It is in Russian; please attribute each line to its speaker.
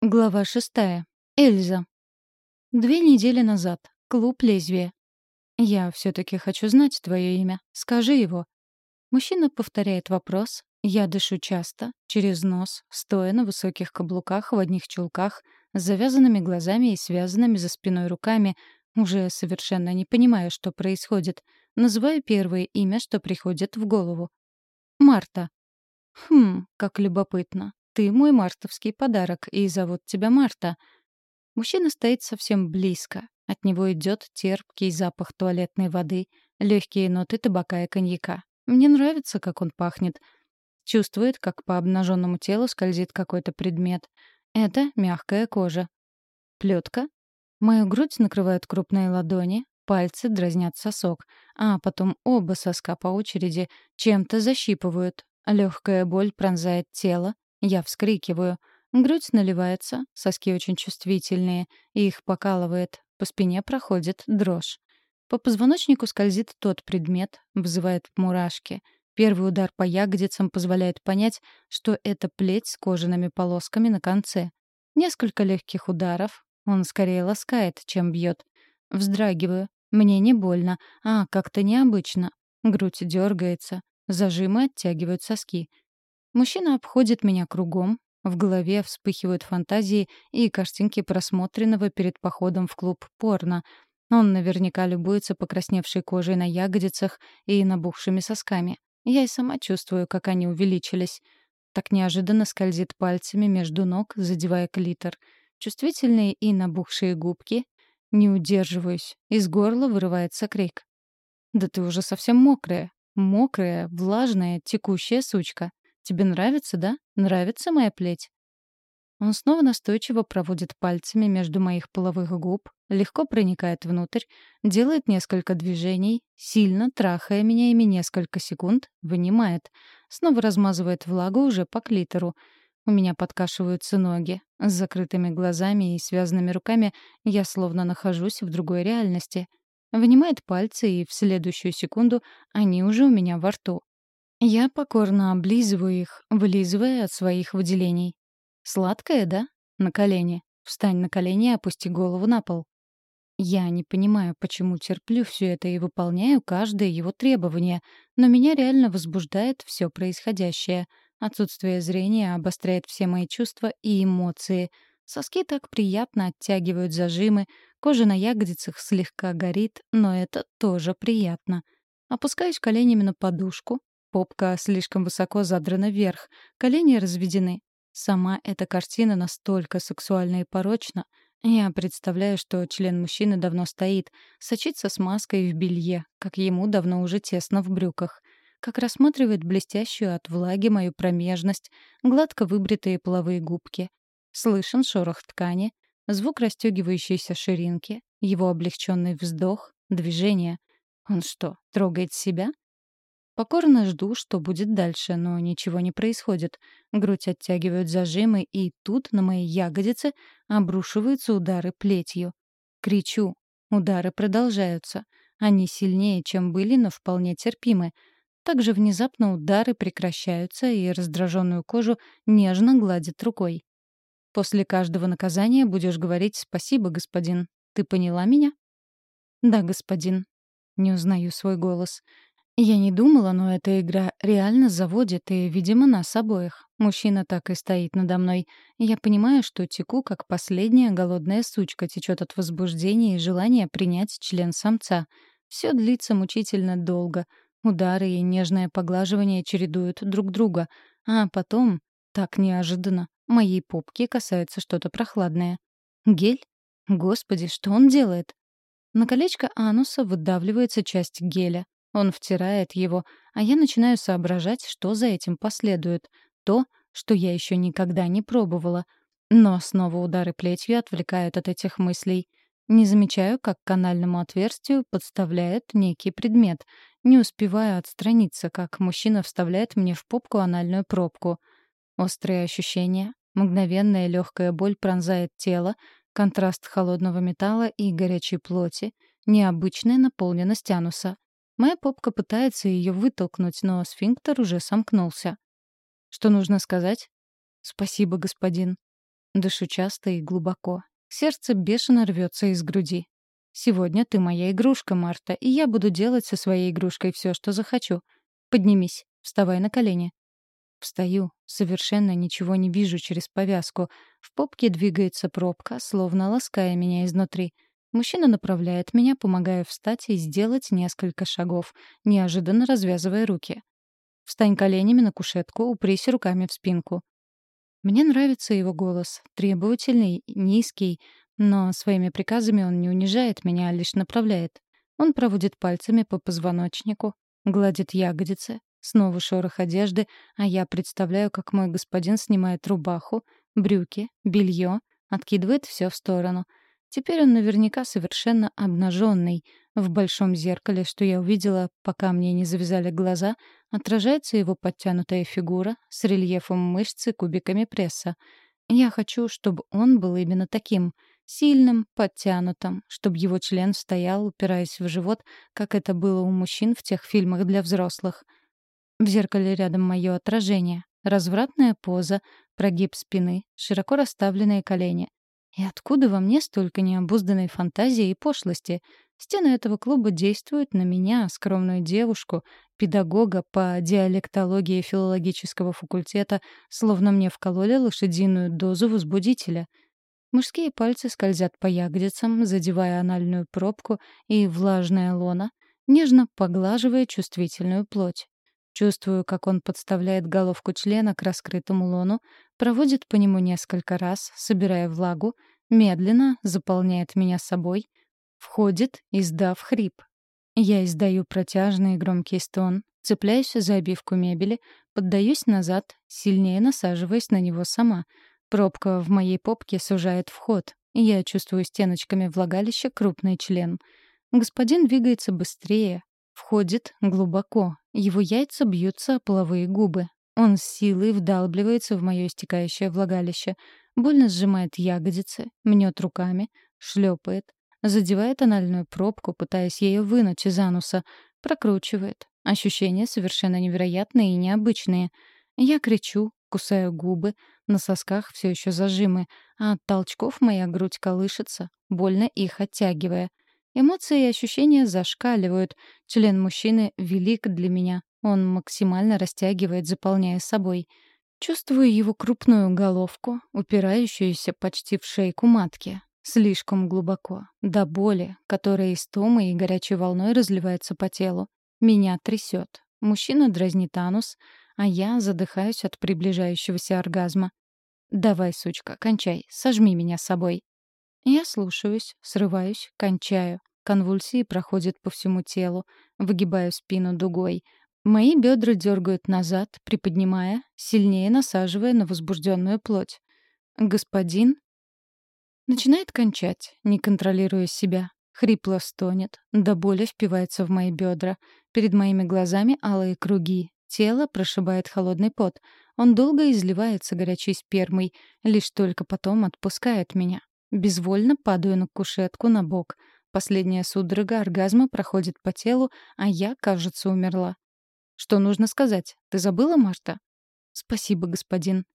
Speaker 1: Глава шестая. Эльза. Две недели назад. Клуб «Лезвие». «Я все-таки хочу знать твое имя. Скажи его». Мужчина повторяет вопрос. Я дышу часто, через нос, стоя на высоких каблуках в одних чулках, с завязанными глазами и связанными за спиной руками, уже совершенно не понимая, что происходит. Называю первое имя, что приходит в голову. Марта. Хм, как любопытно. Ты мой мартовский подарок, и зовут тебя Марта. Мужчина стоит совсем близко. От него идет терпкий запах туалетной воды, легкие ноты табака и коньяка. Мне нравится, как он пахнет. Чувствует, как по обнаженному телу скользит какой-то предмет. Это мягкая кожа. Плетка. Мою грудь накрывают крупные ладони, пальцы дразнят сосок, а потом оба соска по очереди чем-то защипывают. Легкая боль пронзает тело, я вскрикиваю. Грудь наливается, соски очень чувствительные, и их покалывает. По спине проходит дрожь. По позвоночнику скользит тот предмет, вызывает мурашки. Первый удар по ягодицам позволяет понять, что это плеть с кожаными полосками на конце. Несколько легких ударов. Он скорее ласкает, чем бьет. Вздрагиваю. Мне не больно, а как-то необычно. Грудь дергается. Зажимы оттягивают соски. Мужчина обходит меня кругом, в голове вспыхивают фантазии и картинки просмотренного перед походом в клуб порно. Он наверняка любуется покрасневшей кожей на ягодицах и набухшими сосками. Я и сама чувствую, как они увеличились. Так неожиданно скользит пальцами между ног, задевая клитор. Чувствительные и набухшие губки. Не удерживаюсь. Из горла вырывается крик. «Да ты уже совсем мокрая. Мокрая, влажная, текущая сучка. Тебе нравится, да? Нравится моя плеть?» Он снова настойчиво проводит пальцами между моих половых губ, легко проникает внутрь, делает несколько движений, сильно трахая меня ими несколько секунд, вынимает. Снова размазывает влагу уже по клитору. У меня подкашиваются ноги. С закрытыми глазами и связанными руками я словно нахожусь в другой реальности. Вынимает пальцы, и в следующую секунду они уже у меня во рту. Я покорно облизываю их, вылизывая от своих выделений. Сладкое, да? На колени. Встань на колени и опусти голову на пол. Я не понимаю, почему терплю все это и выполняю каждое его требование, но меня реально возбуждает все происходящее. Отсутствие зрения обостряет все мои чувства и эмоции. Соски так приятно оттягивают зажимы, кожа на ягодицах слегка горит, но это тоже приятно. Опускаюсь коленями на подушку, Попка слишком высоко задрана вверх, колени разведены. Сама эта картина настолько сексуальна и порочна. Я представляю, что член мужчины давно стоит, сочится смазкой в белье, как ему давно уже тесно в брюках. Как рассматривает блестящую от влаги мою промежность, гладко выбритые половые губки. Слышен шорох ткани, звук расстегивающейся ширинки, его облегченный вздох, движение. Он что, трогает себя? Покорно жду, что будет дальше, но ничего не происходит. Грудь оттягивают зажимы, и тут на мои ягодицы обрушиваются удары плетью. Кричу. Удары продолжаются. Они сильнее, чем были, но вполне терпимы. Также внезапно удары прекращаются, и раздраженную кожу нежно гладит рукой. После каждого наказания будешь говорить «Спасибо, господин». Ты поняла меня? Да, господин. Не узнаю свой голос. Я не думала, но эта игра реально заводит и, видимо, нас обоих. Мужчина так и стоит надо мной. Я понимаю, что теку, как последняя голодная сучка, течет от возбуждения и желания принять член самца. Все длится мучительно долго. Удары и нежное поглаживание чередуют друг друга. А потом, так неожиданно, моей попки касается что-то прохладное. Гель? Господи, что он делает? На колечко ануса выдавливается часть геля. Он втирает его, а я начинаю соображать, что за этим последует. То, что я еще никогда не пробовала. Но снова удары плетью отвлекают от этих мыслей. Не замечаю, как к канальному отверстию подставляет некий предмет. Не успеваю отстраниться, как мужчина вставляет мне в попку анальную пробку. Острые ощущения, мгновенная легкая боль пронзает тело, контраст холодного металла и горячей плоти, необычная наполненность ануса. Моя попка пытается ее вытолкнуть, но сфинктер уже сомкнулся. Что нужно сказать? Спасибо, господин. Дышу часто и глубоко. Сердце бешено рвется из груди. Сегодня ты моя игрушка, Марта, и я буду делать со своей игрушкой все, что захочу. Поднимись, вставай на колени. Встаю, совершенно ничего не вижу через повязку. В попке двигается пробка, словно лаская меня изнутри. Мужчина направляет меня, помогая встать и сделать несколько шагов, неожиданно развязывая руки. Встань коленями на кушетку, упрись руками в спинку. Мне нравится его голос, требовательный, низкий, но своими приказами он не унижает меня, а лишь направляет. Он проводит пальцами по позвоночнику, гладит ягодицы, снова шорох одежды, а я представляю, как мой господин снимает рубаху, брюки, белье, откидывает все в сторону. Теперь он наверняка совершенно обнаженный. В большом зеркале, что я увидела, пока мне не завязали глаза, отражается его подтянутая фигура с рельефом мышц и кубиками пресса. Я хочу, чтобы он был именно таким — Сильным, подтянутым, чтобы его член стоял, упираясь в живот, как это было у мужчин в тех фильмах для взрослых. В зеркале рядом мое отражение. Развратная поза, прогиб спины, широко расставленные колени. И откуда во мне столько необузданной фантазии и пошлости? Стены этого клуба действуют на меня, скромную девушку, педагога по диалектологии филологического факультета, словно мне вкололи лошадиную дозу возбудителя — Мужские пальцы скользят по ягодицам, задевая анальную пробку и влажное лоно, нежно поглаживая чувствительную плоть. Чувствую, как он подставляет головку члена к раскрытому лону, проводит по нему несколько раз, собирая влагу, медленно заполняет меня собой, входит, издав хрип. Я издаю протяжный и громкий стон, цепляюсь за обивку мебели, поддаюсь назад, сильнее насаживаясь на него сама — Пробка в моей попке сужает вход. Я чувствую стеночками влагалища крупный член. Господин двигается быстрее, входит глубоко. Его яйца бьются о половые губы. Он с силой вдалбливается в мое истекающее влагалище, больно сжимает ягодицы, мнет руками, шлепает, задевает анальную пробку, пытаясь ее вынуть из ануса, прокручивает. Ощущения совершенно невероятные и необычные. Я кричу, кусаю губы, на сосках все еще зажимы, а от толчков моя грудь колышется, больно их оттягивая. Эмоции и ощущения зашкаливают. Член мужчины велик для меня. Он максимально растягивает, заполняя собой. Чувствую его крупную головку, упирающуюся почти в шейку матки. Слишком глубоко, до боли, которая истомой и горячей волной разливается по телу. Меня трясет. Мужчина дразнит анус, а я задыхаюсь от приближающегося оргазма. «Давай, сучка, кончай, сожми меня с собой». Я слушаюсь, срываюсь, кончаю. Конвульсии проходят по всему телу, выгибаю спину дугой. Мои бедра дергают назад, приподнимая, сильнее насаживая на возбужденную плоть. Господин начинает кончать, не контролируя себя. Хрипло стонет, до боли впивается в мои бедра. Перед моими глазами алые круги, Тело прошибает холодный пот. Он долго изливается горячей спермой, лишь только потом отпускает меня. Безвольно падаю на кушетку на бок. Последняя судорога оргазма проходит по телу, а я, кажется, умерла. «Что нужно сказать? Ты забыла, Марта?» «Спасибо, господин».